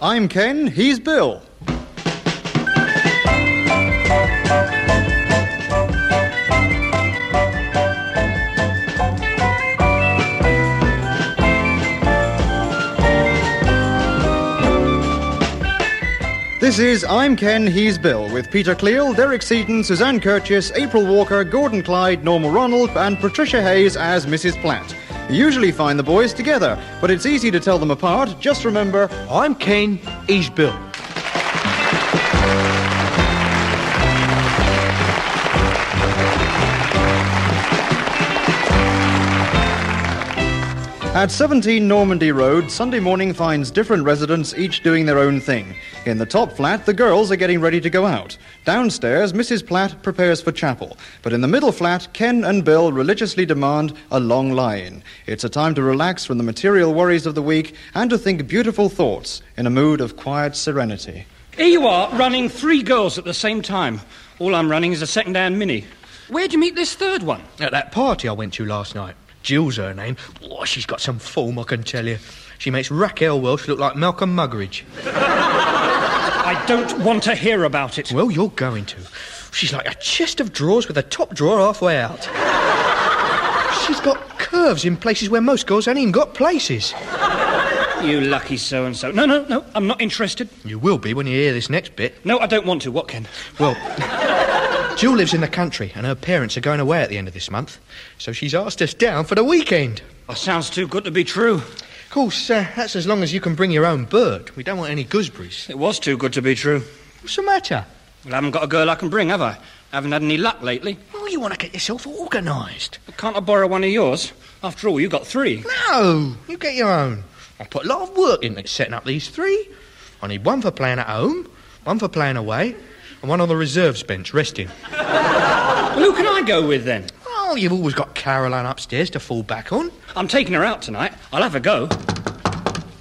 I'm Ken, he's Bill. This is I'm Ken, he's Bill, with Peter Cleall, Derek Seaton, Suzanne Curtius, April Walker, Gordon Clyde, Norma Ronald, and Patricia Hayes as Mrs. Platt. Usually find the boys together, but it's easy to tell them apart. Just remember, I'm Ken, he's Bill. At 17 Normandy Road, Sunday morning finds different residents each doing their own thing. In the top flat, the girls are getting ready to go out. Downstairs, Mrs. Platt prepares for chapel. But in the middle flat, Ken and Bill religiously demand a long lie-in. It's a time to relax from the material worries of the week and to think beautiful thoughts in a mood of quiet serenity. Here you are, running three girls at the same time. All I'm running is a second-hand Mini. Where'd you meet this third one? At that party I went to last night. Jill's her name. Oh, she's got some form, I can tell you. She makes Raquel Welch look like Malcolm Muggeridge. I don't want to hear about it. Well, you're going to. She's like a chest of drawers with a top drawer halfway out. She's got curves in places where most girls ain't even got places. You lucky so-and-so. No, no, no, I'm not interested. You will be when you hear this next bit. No, I don't want to. What, Ken? Well, Jill lives in the country and her parents are going away at the end of this month, so she's asked us down for the weekend. Oh, sounds too good to be true. Of course, uh, that's as long as you can bring your own bird. We don't want any gooseberries. It was too good to be true. What's the matter? Well, I haven't got a girl I can bring, have I? I haven't had any luck lately. Oh, you want to get yourself organised. Can't I borrow one of yours? After all, you've got three. No, you get your own. I put a lot of work into setting up these three. I need one for playing at home, one for playing away, and one on the reserves bench resting. Well, who can I go with then? Oh, you've always got Caroline upstairs to fall back on. I'm taking her out tonight. I'll have a go.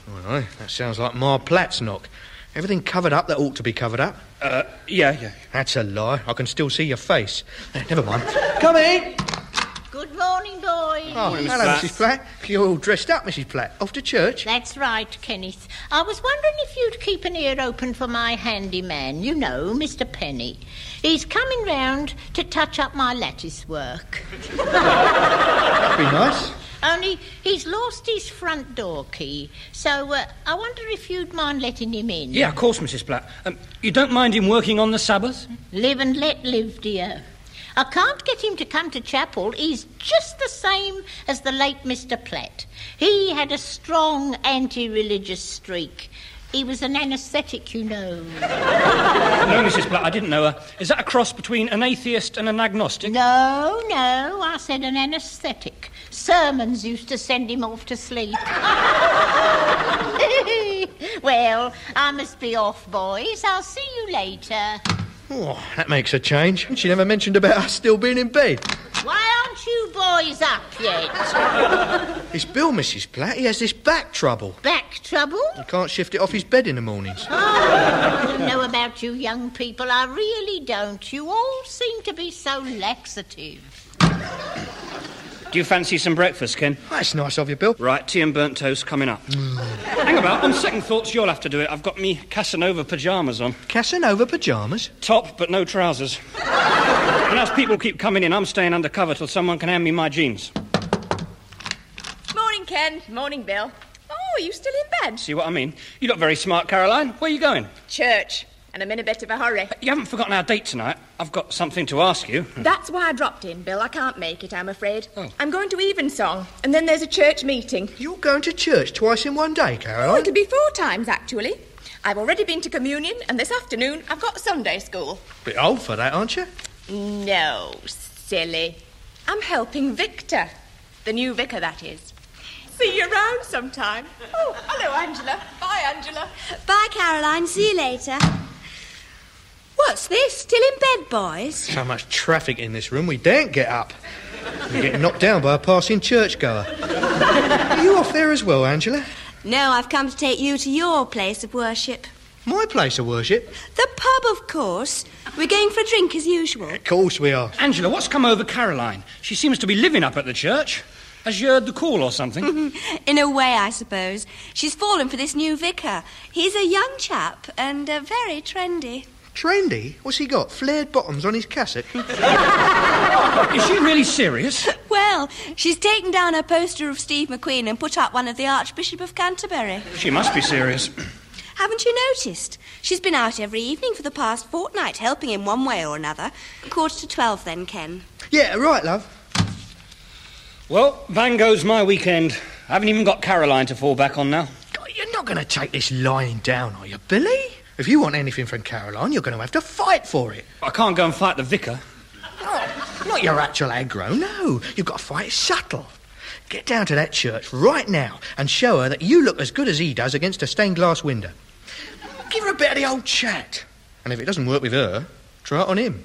Well, that sounds like Ma Platt's knock. Everything covered up that ought to be covered up. Uh, yeah, yeah. That's a lie. I can still see your face. Never mind. Come in. Good morning, boys. Oh, Morning, hello, Platt. Mrs. Platt. You're all dressed up, Mrs. Platt. Off to church? That's right, Kenneth. I was wondering if you'd keep an ear open for my handyman, you know, Mr. Penny. He's coming round to touch up my lattice work. That'd be nice. Only he's lost his front door key, so uh, I wonder if you'd mind letting him in. Yeah, of course, Mrs. Platt. Um, you don't mind him working on the Sabbath? Live and let live, dear. I can't get him to come to chapel. He's just the same as the late Mr. Platt. He had a strong anti religious streak. He was an anaesthetic, you know. No, Mrs. Platt, I didn't know her. Is that a cross between an atheist and an agnostic? No, no, I said an anaesthetic. Sermons used to send him off to sleep. well, I must be off, boys. I'll see you later. Oh, that makes a change. She never mentioned about us still being in bed. Why aren't you boys up yet? It's Bill, Mrs. Platt. He has this back trouble. Back trouble? He can't shift it off his bed in the mornings. Oh, I don't know about you young people. I really don't. You all seem to be so laxative. Do you fancy some breakfast, Ken? That's nice of you, Bill. Right, tea and burnt toast coming up. Hang about, on second thoughts, you'll have to do it. I've got me Casanova pyjamas on. Casanova pyjamas? Top, but no trousers. and as people keep coming in, I'm staying undercover till someone can hand me my jeans. Morning, Ken. Morning, Bill. Oh, are you still in bed? See what I mean? You look very smart, Caroline. Where are you going? Church. And I'm in a bit of a hurry. You haven't forgotten our date tonight. I've got something to ask you. That's why I dropped in, Bill. I can't make it, I'm afraid. Oh. I'm going to Evensong, and then there's a church meeting. You're going to church twice in one day, Oh, Caroline? it'll be four times, actually. I've already been to communion, and this afternoon I've got Sunday school. Bit old for that, aren't you? No, silly. I'm helping Victor. The new vicar, that is. See you around sometime. Oh, hello, Angela. Bye, Angela. Bye, Caroline. See you later. What's this? Still in bed, boys? So much traffic in this room, we daren't get up. We're getting knocked down by a passing churchgoer. Are you off there as well, Angela? No, I've come to take you to your place of worship. My place of worship? The pub, of course. We're going for a drink as usual. Of course we are. Angela, what's come over Caroline? She seems to be living up at the church. Has she heard the call or something? In a way, I suppose. She's fallen for this new vicar. He's a young chap and uh, very trendy. Trendy? What's he got? Flared bottoms on his cassock? Is she really serious? Well, she's taken down her poster of Steve McQueen and put up one of the Archbishop of Canterbury. She must be serious. Haven't you noticed? She's been out every evening for the past fortnight, helping him one way or another. Quarter to twelve, then, Ken. yeah, right, love. Well, bang goes my weekend. I haven't even got Caroline to fall back on now. God, You're not going to take this lying down, are you, Billy? If you want anything from Caroline, you're going to have to fight for it. I can't go and fight the vicar. Not your actual aggro, no. You've got to fight subtle. Get down to that church right now and show her that you look as good as he does against a stained glass window. Give her a bit of the old chat. And if it doesn't work with her, try it on him.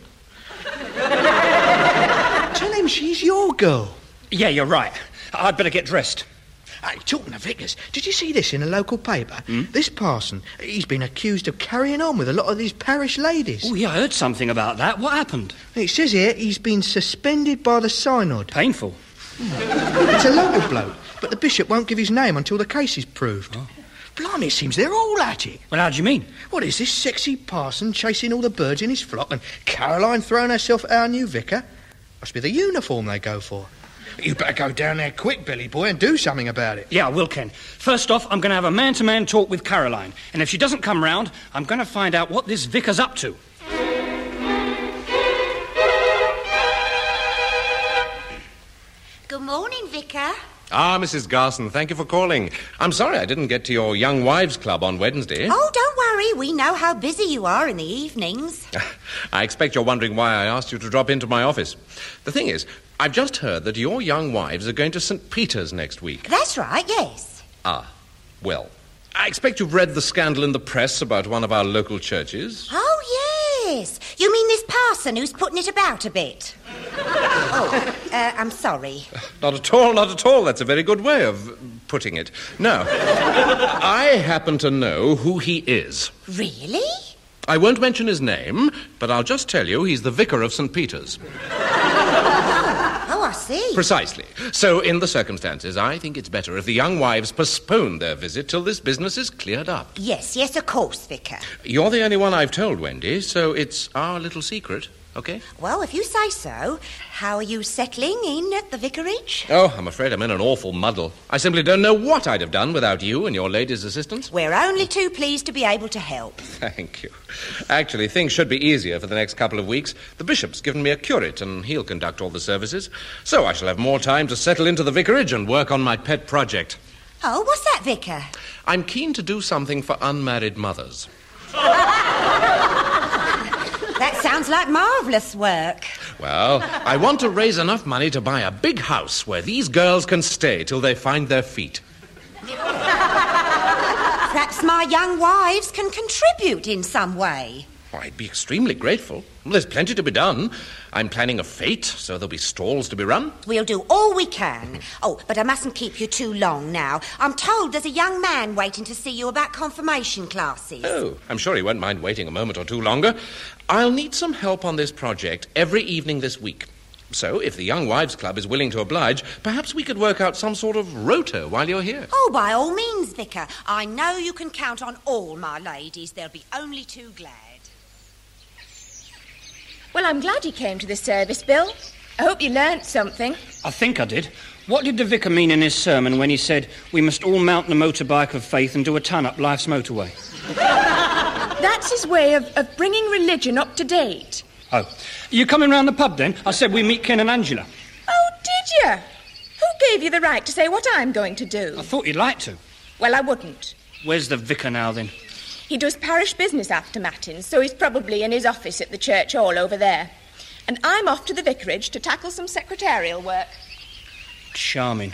Tell him she's your girl. Yeah, you're right. I'd better get dressed. Hey, talking of vicars, did you see this in a local paper? Hmm? This parson, he's been accused of carrying on with a lot of these parish ladies. Oh, yeah, I heard something about that. What happened? It says here he's been suspended by the synod. Painful. It's a local bloke, but the bishop won't give his name until the case is proved. Oh. Blimey, it seems they're all at it. Well, how do you mean? What is this sexy parson chasing all the birds in his flock and Caroline throwing herself at our new vicar? Must be the uniform they go for. You better go down there quick, Billy boy, and do something about it. Yeah, I will, Ken. First off, I'm going to have a man to man talk with Caroline. And if she doesn't come round, I'm going to find out what this vicar's up to. Good morning, Vicar. Ah, Mrs. Garson, thank you for calling. I'm sorry I didn't get to your Young Wives Club on Wednesday. Oh, don't worry. We know how busy you are in the evenings. I expect you're wondering why I asked you to drop into my office. The thing is, I've just heard that your young wives are going to St. Peter's next week. That's right, yes. Ah, well. I expect you've read the scandal in the press about one of our local churches. Oh, yes. You mean this parson who's putting it about a bit? oh, uh, I'm sorry. Not at all, not at all. That's a very good way of putting it. No. I happen to know who he is. Really? I won't mention his name, but I'll just tell you he's the vicar of St. Peter's. See. Precisely. So, in the circumstances, I think it's better if the young wives postpone their visit till this business is cleared up. Yes, yes, of course, Vicar. You're the only one I've told, Wendy, so it's our little secret, okay? Well, if you say so, how are you settling in at the vicarage? Oh, I'm afraid I'm in an awful muddle. I simply don't know what I'd have done without you and your lady's assistance. We're only too pleased to be able to help. Thank you. Actually, things should be easier for the next couple of weeks. The bishop's given me a curate, and he'll conduct all the services. So I shall have more time to settle into the vicarage and work on my pet project. Oh, what's that, Vicar? I'm keen to do something for unmarried mothers. That sounds like marvellous work. Well, I want to raise enough money to buy a big house where these girls can stay till they find their feet. Perhaps my young wives can contribute in some way. I'd be extremely grateful. There's plenty to be done. I'm planning a fete, so there'll be stalls to be run. We'll do all we can. Oh, but I mustn't keep you too long now. I'm told there's a young man waiting to see you about confirmation classes. Oh, I'm sure he won't mind waiting a moment or two longer. I'll need some help on this project every evening this week. So, if the Young Wives Club is willing to oblige, perhaps we could work out some sort of rota while you're here. Oh, by all means, Vicar. I know you can count on all my ladies. They'll be only too glad. Well, I'm glad you came to the service, Bill. I hope you learnt something. I think I did. What did the vicar mean in his sermon when he said we must all mount the motorbike of faith and do a ton up life's motorway? That's his way of, of bringing religion up to date. Oh, you coming round the pub then? I said we meet Ken and Angela. Oh, did you? Who gave you the right to say what I'm going to do? I thought you'd like to. Well, I wouldn't. Where's the vicar now then? He does parish business after Matins, so he's probably in his office at the church hall over there. And I'm off to the vicarage to tackle some secretarial work. Charming.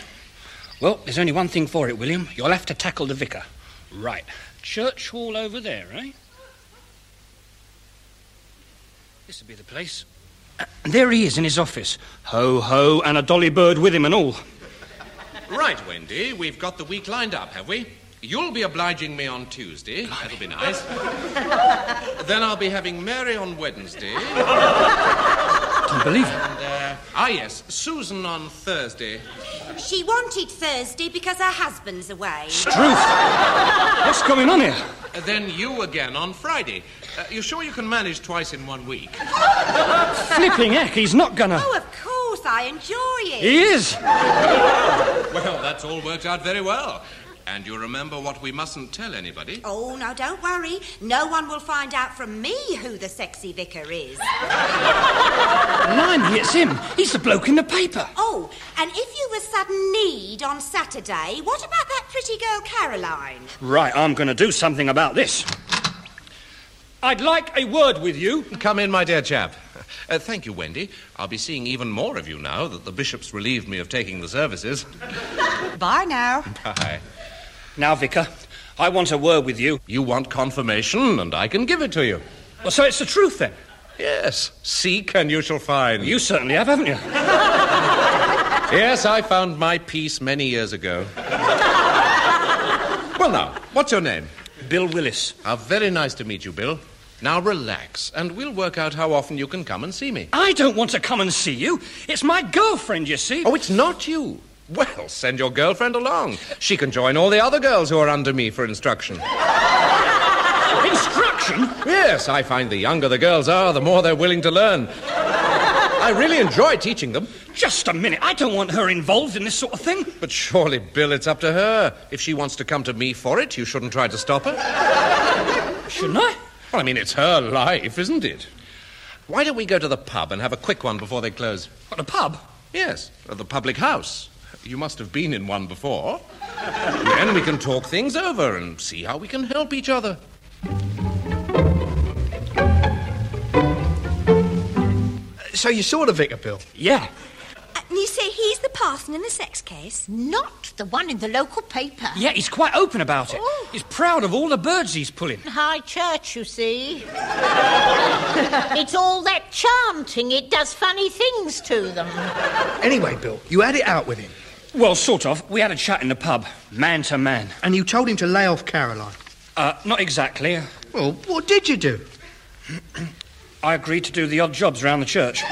Well, there's only one thing for it, William. You'll have to tackle the vicar. Right. Church hall over there, eh? This'll be the place. And there he is in his office. Ho, ho, and a dolly bird with him and all. Right, Wendy, we've got the week lined up, have we? You'll be obliging me on Tuesday. That'll be nice. then I'll be having Mary on Wednesday. Don't believe it. Uh, ah, yes, Susan on Thursday. She wanted Thursday because her husband's away. Truth. What's going on here? Uh, then you again on Friday. Uh, you sure you can manage twice in one week? Flipping heck, he's not gonna. Oh, of course, I enjoy it. He is. Well, that's all worked out very well. And you remember what we mustn't tell anybody? Oh, no, don't worry. No one will find out from me who the sexy vicar is. Blimey, it's him. He's the bloke in the paper. Oh, and if you were sudden need on Saturday, what about that pretty girl Caroline? Right, I'm going to do something about this. I'd like a word with you. Come in, my dear chap. Uh, thank you, Wendy. I'll be seeing even more of you now that the bishop's relieved me of taking the services. Bye now. Bye. Now, Vicar, I want a word with you. You want confirmation, and I can give it to you. Well, so it's the truth then? Yes, seek and you shall find. You certainly have, haven't you? Yes, I found my peace many years ago. well, now, what's your name? Bill Willis. How very nice to meet you, Bill. Now relax, and we'll work out how often you can come and see me. I don't want to come and see you. It's my girlfriend, you see. Oh, it's not you. Well, send your girlfriend along. She can join all the other girls who are under me for instruction. Instruction? Yes, I find the younger the girls are, the more they're willing to learn. I really enjoy teaching them. Just a minute. I don't want her involved in this sort of thing. But surely, Bill, it's up to her. If she wants to come to me for it, you shouldn't try to stop her. Shouldn't I? Well, I mean, it's her life, isn't it? Why don't we go to the pub and have a quick one before they close? What, a pub? Yes, the public house. You must have been in one before. then we can talk things over and see how we can help each other. So you saw the vicar, Bill? Yeah. And Uh, you say he's the parson in the sex case? Not the one in the local paper. Yeah, he's quite open about it. Oh. He's proud of all the birds he's pulling. High church, you see. it's all that chanting. It does funny things to them. Anyway, Bill, you had it out with him. Well, sort of. We had a chat in the pub, man to man. And you told him to lay off Caroline. Uh, not exactly. Well, what did you do? I agreed to do the odd jobs around the church.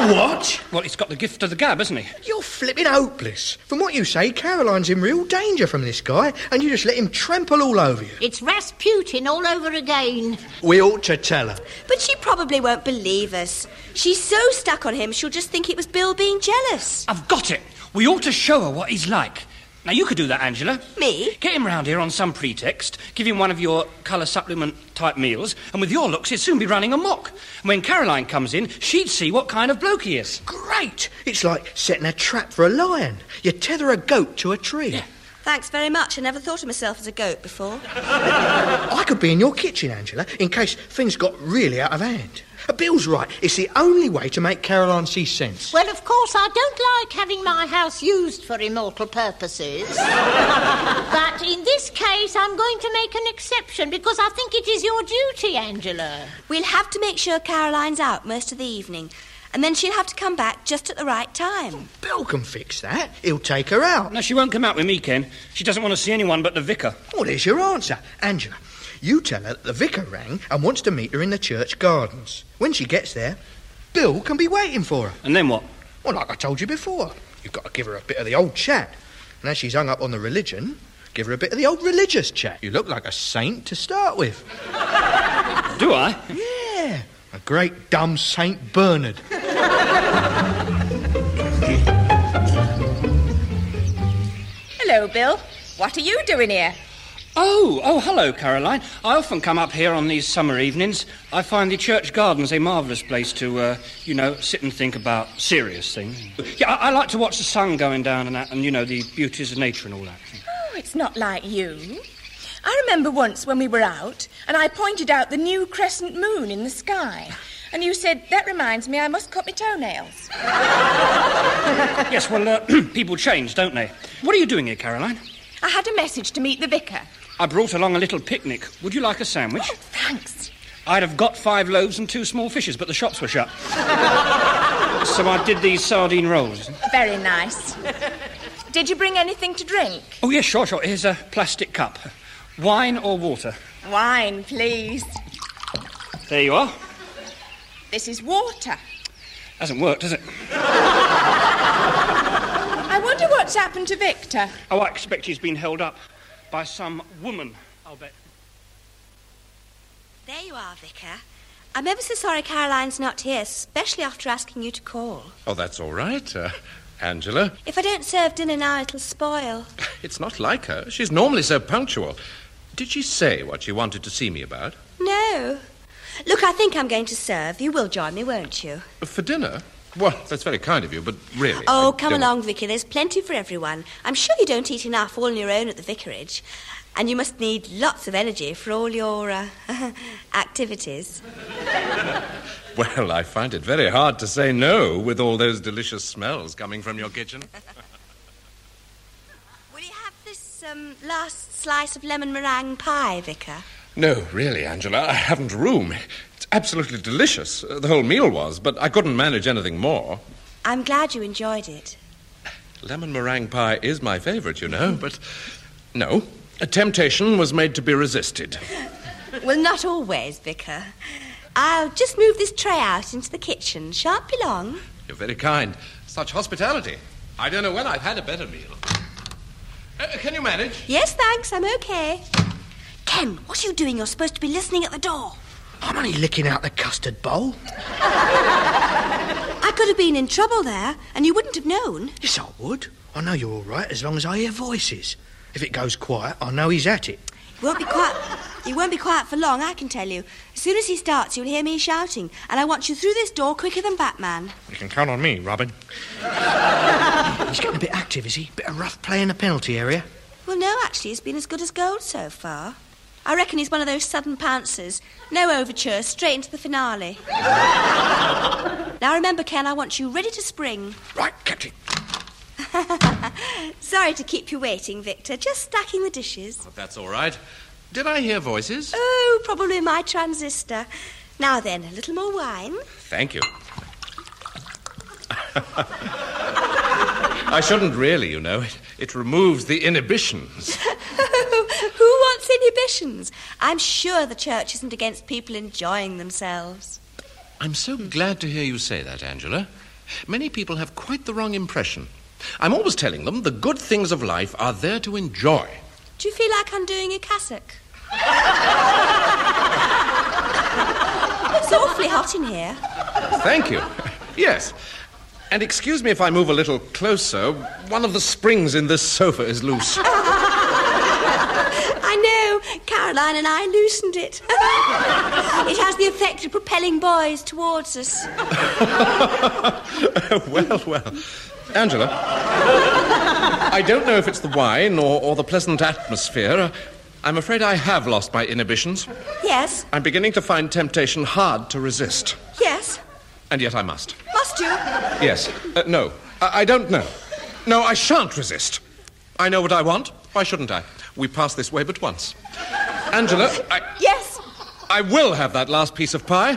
What? Well, he's got the gift of the gab, hasn't he? You're flipping hopeless. From what you say, Caroline's in real danger from this guy, and you just let him trample all over you. It's Rasputin all over again. We ought to tell her. But she probably won't believe us. She's so stuck on him, she'll just think it was Bill being jealous. I've got it. We ought to show her what he's like. Now, you could do that, Angela. Me? Get him round here on some pretext, give him one of your colour supplement type meals, and with your looks, he'd soon be running amok. And when Caroline comes in, she'd see what kind of bloke he is. Great! It's like setting a trap for a lion. You tether a goat to a tree. Thanks very much. I never thought of myself as a goat before. I could be in your kitchen, Angela, in case things got really out of hand. Bill's right. It's the only way to make Caroline see sense. Well, of course, I don't like having my house used for immortal purposes. but in this case, I'm going to make an exception because I think it is your duty, Angela. We'll have to make sure Caroline's out most of the evening, and then she'll have to come back just at the right time. Bill can fix that. He'll take her out. No, she won't come out with me, Ken. She doesn't want to see anyone but the vicar. Well, there's your answer. Angela, you tell her that the vicar rang and wants to meet her in the church gardens. When she gets there, Bill can be waiting for her. And then what? Well, like I told you before, you've got to give her a bit of the old chat. And as she's hung up on the religion, give her a bit of the old religious chat. You look like a saint to start with. Do I? Yeah, a great dumb Saint Bernard. Hello, Bill. What are you doing here? Oh, oh, hello, Caroline. I often come up here on these summer evenings. I find the church gardens a marvellous place to, uh, you know, sit and think about serious things. Yeah, I, I like to watch the sun going down and that, and, you know, the beauties of nature and all that. Oh, it's not like you. I remember once when we were out and I pointed out the new crescent moon in the sky. And you said, that reminds me, I must cut my toenails. Yes, well, uh, people change, don't they? What are you doing here, Caroline? I had a message to meet the vicar. I brought along a little picnic. Would you like a sandwich? Oh, thanks. I'd have got five loaves and two small fishes, but the shops were shut. so I did these sardine rolls. Very nice. Did you bring anything to drink? Oh, yes, sure, sure. Here's a plastic cup. Wine or water? Wine, please. There you are. This is water. Hasn't worked, has it? I wonder what's happened to Victor. Oh, I expect he's been held up by some woman, I'll bet. There you are, Vicar. I'm ever so sorry Caroline's not here, especially after asking you to call. Oh, that's all right. Uh, Angela, If I don't serve dinner now, it'll spoil. it's not like her. She's normally so punctual. Did she say what she wanted to see me about? No. Look, I think I'm going to serve. You will join me, won't you? For dinner? Well, that's very kind of you, but really. Oh, I come don't- along, Vicky. There's plenty for everyone. I'm sure you don't eat enough all on your own at the vicarage. And you must need lots of energy for all your uh, activities. Well, I find it very hard to say no with all those delicious smells coming from your kitchen. Will you have this um, last slice of lemon meringue pie, Vicar? No, really, Angela, I haven't room. Absolutely delicious. Uh, the whole meal was, but I couldn't manage anything more. I'm glad you enjoyed it. Lemon meringue pie is my favourite, you know, but no. A temptation was made to be resisted. Well, not always, Vicar. I'll just move this tray out into the kitchen. Shan't be long. You're very kind. Such hospitality. I don't know when I've had a better meal. Uh, can you manage? Yes, thanks. I'm okay. Ken, what are you doing? You're supposed to be listening at the door. I'm only licking out the custard bowl. I could have been in trouble there, and you wouldn't have known. Yes, I would. I know you're all right as long as I hear voices. If it goes quiet, I know he's at it. You won't be quiet. You won't be quiet for long, I can tell you. As soon as he starts, you'll hear me shouting, and I want you through this door quicker than Batman. You can count on me, Robin. he's getting a bit active, is he? Bit of rough play in the penalty area. Well, no, actually, he's been as good as gold so far. I reckon he's one of those sudden pouncers. No overture, straight into the finale. now remember, Ken, I want you ready to spring. Right, Captain. Sorry to keep you waiting, Victor. Just stacking the dishes. That's all right. Did I hear voices? Oh, probably my transistor. Now then, a little more wine. Thank you. I shouldn't really, you know. It, it removes the inhibitions. Oh, who wants inhibitions? I'm sure the church isn't against people enjoying themselves. I'm so glad to hear you say that, Angela. Many people have quite the wrong impression. I'm always telling them the good things of life are there to enjoy. Do you feel like undoing a cassock? it's awfully hot in here. Thank you. Yes. And excuse me if I move a little closer. One of the springs in this sofa is loose. Caroline and I loosened it. it has the effect of propelling boys towards us. well, well. Angela, I don't know if it's the wine or, or the pleasant atmosphere. I'm afraid I have lost my inhibitions. Yes, I'm beginning to find temptation hard to resist. yes. And yet I must. Must you? Yes. Uh, no. I, I don't know. No, I shan't resist. I know what I want. Why shouldn't I? We pass this way but once. Angela, I, Yes. I will have that last piece of pie.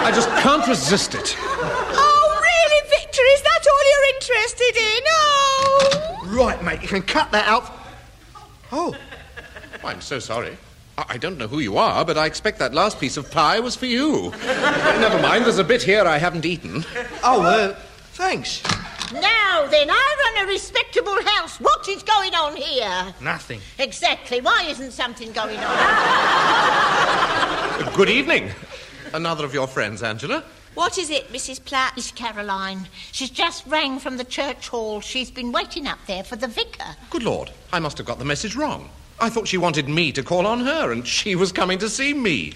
I just can't resist it. Oh, really, Victor? Is that all you're interested in? Oh! Right, mate, you can cut that out. Oh, I'm so sorry. I I don't know who you are, but I expect that last piece of pie was for you. Never mind, there's a bit here I haven't eaten. oh, uh, thanks. Now then, I run a respectable house. What is going on here? Nothing. Exactly. Why isn't something going on? Good evening. Another of your friends, Angela. What is it, Mrs. Platt? Miss Caroline. She's just rang from the church hall. She's been waiting up there for the vicar. Good Lord, I must have got the message wrong. I thought she wanted me to call on her, and she was coming to see me.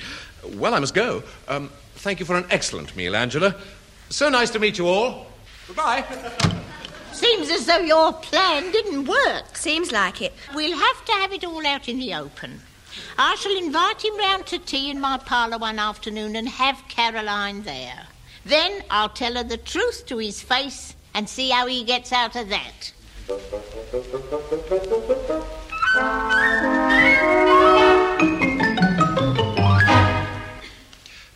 Well, I must go. Um, thank you for an excellent meal, Angela. So nice to meet you all. Goodbye. Seems as though your plan didn't work. Seems like it. We'll have to have it all out in the open. I shall invite him round to tea in my parlour one afternoon and have Caroline there. Then I'll tell her the truth to his face and see how he gets out of that.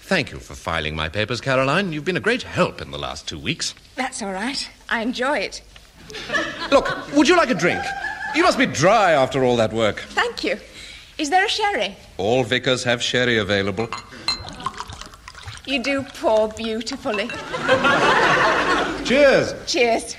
Thank you for filing my papers, Caroline. You've been a great help in the last two weeks. That's all right. I enjoy it. Look, would you like a drink? You must be dry after all that work. Thank you. Is there a sherry? All vicars have sherry available. You do pour beautifully. Cheers. Cheers.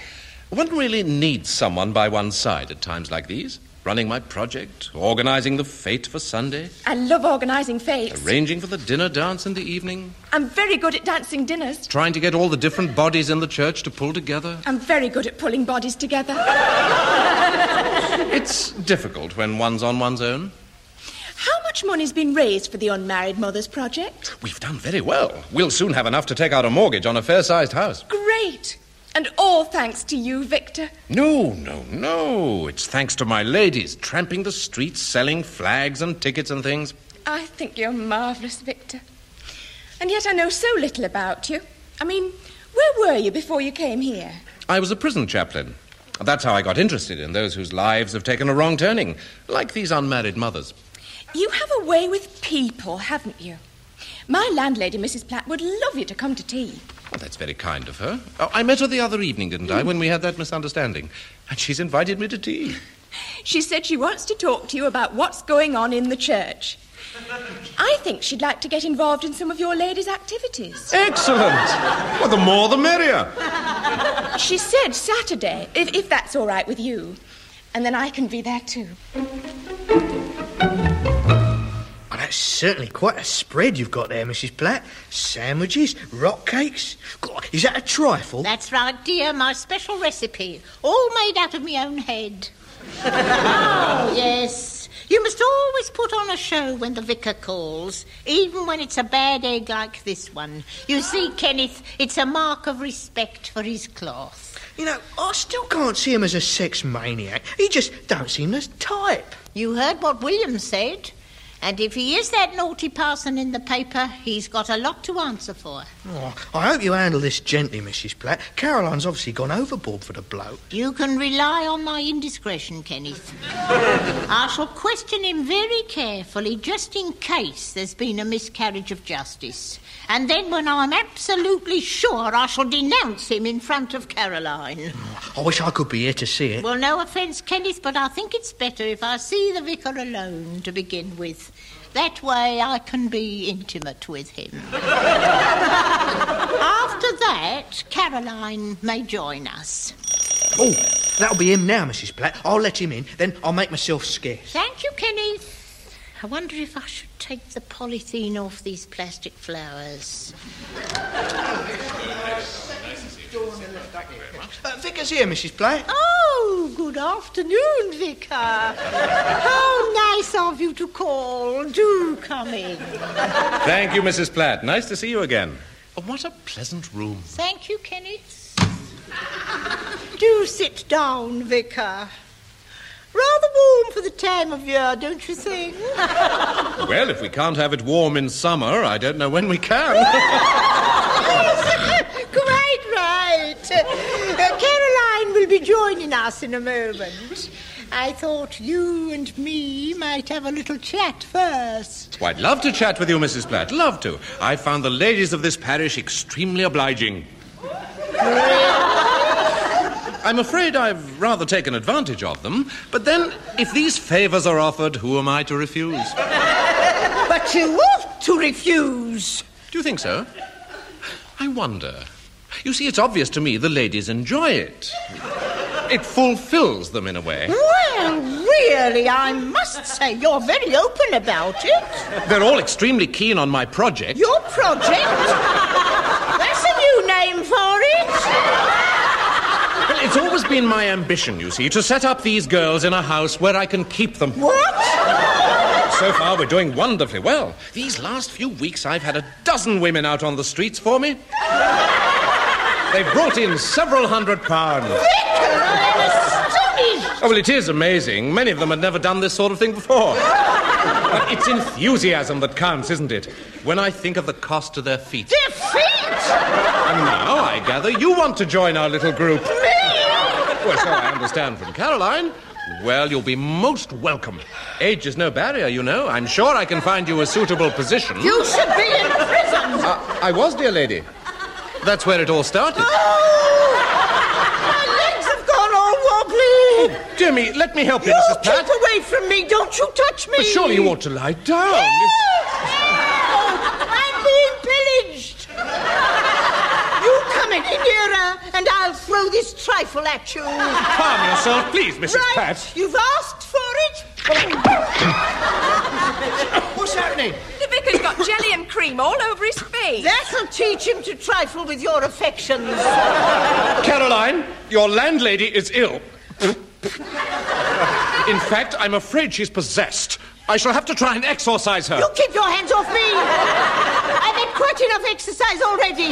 One really needs someone by one's side at times like these. Running my project, organising the fete for Sunday, I love organising fates. arranging for the dinner dance in the evening, I'm very good at dancing dinners. trying to get all the different bodies in the church to pull together. I'm very good at pulling bodies together. It's difficult when one's on one's own. How much money's been raised for the Unmarried Mothers Project? We've done very well. We'll soon have enough to take out a mortgage on a fair sized house. Great. And all thanks to you, Victor. No, no, no. It's thanks to my ladies tramping the streets, selling flags and tickets and things. I think you're marvellous, Victor. And yet I know so little about you. I mean, where were you before you came here? I was a prison chaplain. That's how I got interested in those whose lives have taken a wrong turning, like these unmarried mothers. You have a way with people, haven't you? My landlady, Mrs. Platt, would love you to come to tea. That's very kind of her. Oh, I met her the other evening, didn't I, when we had that misunderstanding? And she's invited me to tea. She said she wants to talk to you about what's going on in the church. I think she'd like to get involved in some of your ladies' activities. Excellent! Well, the more the merrier. She said Saturday, if, if that's all right with you. And then I can be there too. That's certainly quite a spread you've got there, Mrs. Platt. Sandwiches, rock cakes. God, is that a trifle? That's right, dear, my special recipe, all made out of my own head. oh, yes. You must always put on a show when the vicar calls, even when it's a bad egg like this one. You see, Kenneth, it's a mark of respect for his cloth. You know, I still can't see him as a sex maniac. He just don't seem the type. You heard what William said. And if he is that naughty parson in the paper, he's got a lot to answer for. Oh, I hope you handle this gently, Mrs. Platt. Caroline's obviously gone overboard for the bloke. You can rely on my indiscretion, Kenneth. I shall question him very carefully just in case there's been a miscarriage of justice. And then, when I'm absolutely sure, I shall denounce him in front of Caroline. I wish I could be here to see it. Well, no offence, Kenneth, but I think it's better if I see the vicar alone to begin with. That way I can be intimate with him. After that, Caroline may join us. Oh, that'll be him now, Mrs. Platt. I'll let him in, then I'll make myself scarce. Thank you, Kenneth. I wonder if I should take the polythene off these plastic flowers. Uh, Vicar's here, Mrs. Platt. Oh, good afternoon, Vicar. How nice of you to call. Do come in. Thank you, Mrs. Platt. Nice to see you again. Oh, what a pleasant room. Thank you, Kenneth. Do sit down, Vicar. Rather warm for the time of year, don't you think? Well, if we can't have it warm in summer, I don't know when we can. Quite right. Uh, Caroline will be joining us in a moment. I thought you and me might have a little chat first. Well, I'd love to chat with you, Mrs. Platt. Love to. I found the ladies of this parish extremely obliging. I'm afraid I've rather taken advantage of them, but then, if these favours are offered, who am I to refuse? But you ought to refuse. Do you think so? I wonder. You see, it's obvious to me the ladies enjoy it. It fulfills them in a way. Well, really, I must say you're very open about it. They're all extremely keen on my project. Your project? That's a new name for it. It's always been my ambition, you see, to set up these girls in a house where I can keep them. What? So far, we're doing wonderfully well. These last few weeks, I've had a dozen women out on the streets for me. They've brought in several hundred pounds. Oh, well, it is amazing. Many of them had never done this sort of thing before. But it's enthusiasm that counts, isn't it? When I think of the cost to their feet. Their feet? And now, I gather, you want to join our little group. Me? Well, so I understand from Caroline. Well, you'll be most welcome. Age is no barrier, you know. I'm sure I can find you a suitable position. You should be in prison. Uh, I was, dear lady. That's where it all started. Oh, my legs have gone all wobbly. Dear me, let me help you, You Mrs. Platt. keep away from me. Don't you touch me. But surely you ought to lie down. Oh, I'm being pillaged. Throw this trifle at you. Calm yourself, please, Mrs. right, Pratt. you've asked for it. What's happening? The vicar's got jelly and cream all over his face. That'll teach him to trifle with your affections. Caroline, your landlady is ill. In fact, I'm afraid she's possessed. I shall have to try and exorcise her. You keep your hands off me! I've had quite enough exercise already.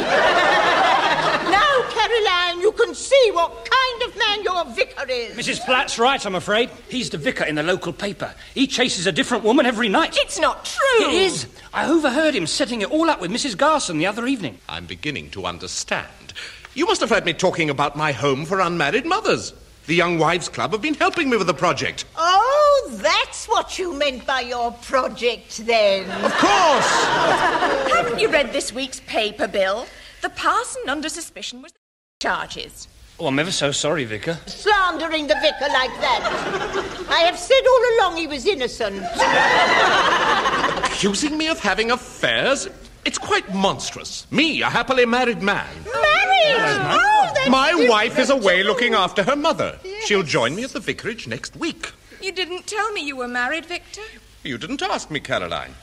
now, Caroline, you can see what kind of man your vicar is. Mrs. Platt's right, I'm afraid. He's the vicar in the local paper. He chases a different woman every night. It's not true. It is. I overheard him setting it all up with Mrs. Garson the other evening. I'm beginning to understand. You must have heard me talking about my home for unmarried mothers. The Young Wives Club have been helping me with the project. Oh, that's what you meant by your project, then. Of course! Haven't you read this week's paper, Bill? The parson under suspicion was the charges. Oh, I'm ever so sorry, Vicar. Slandering the vicar like that. I have said all along he was innocent. Accusing me of having affairs? It's quite monstrous. Me, a happily married man. Married? Oh, that's My wife is different. away looking after her mother. She'll join me at the vicarage next week. You didn't tell me you were married, Victor. You didn't ask me, Caroline.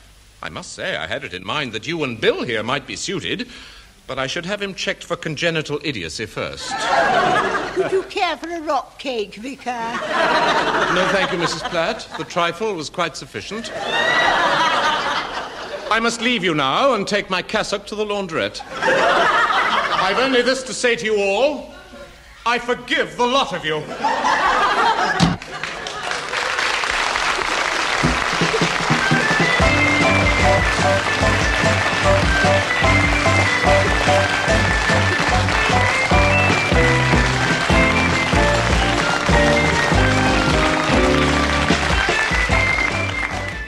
I must say, I had it in mind that you and Bill here might be suited, but I should have him checked for congenital idiocy first. Would you care for a rock cake, Vicar? No, thank you, Mrs. Platt. The trifle was quite sufficient. I must leave you now and take my cassock to the laundrette. I've only this to say to you all I forgive the lot of you.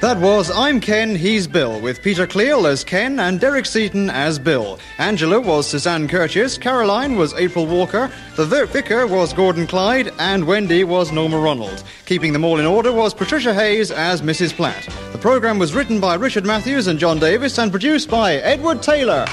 That was I'm Ken, He's Bill, with Peter Cleall as Ken and Derek Seaton as Bill. Angela was Suzanne Curtis, Caroline was April Walker, the vicar was Gordon Clyde, and Wendy was Norma Ronald. Keeping them all in order was Patricia Hayes as Mrs. Platt. The program was written by Richard Matthews and John Davis and produced by Edward Taylor.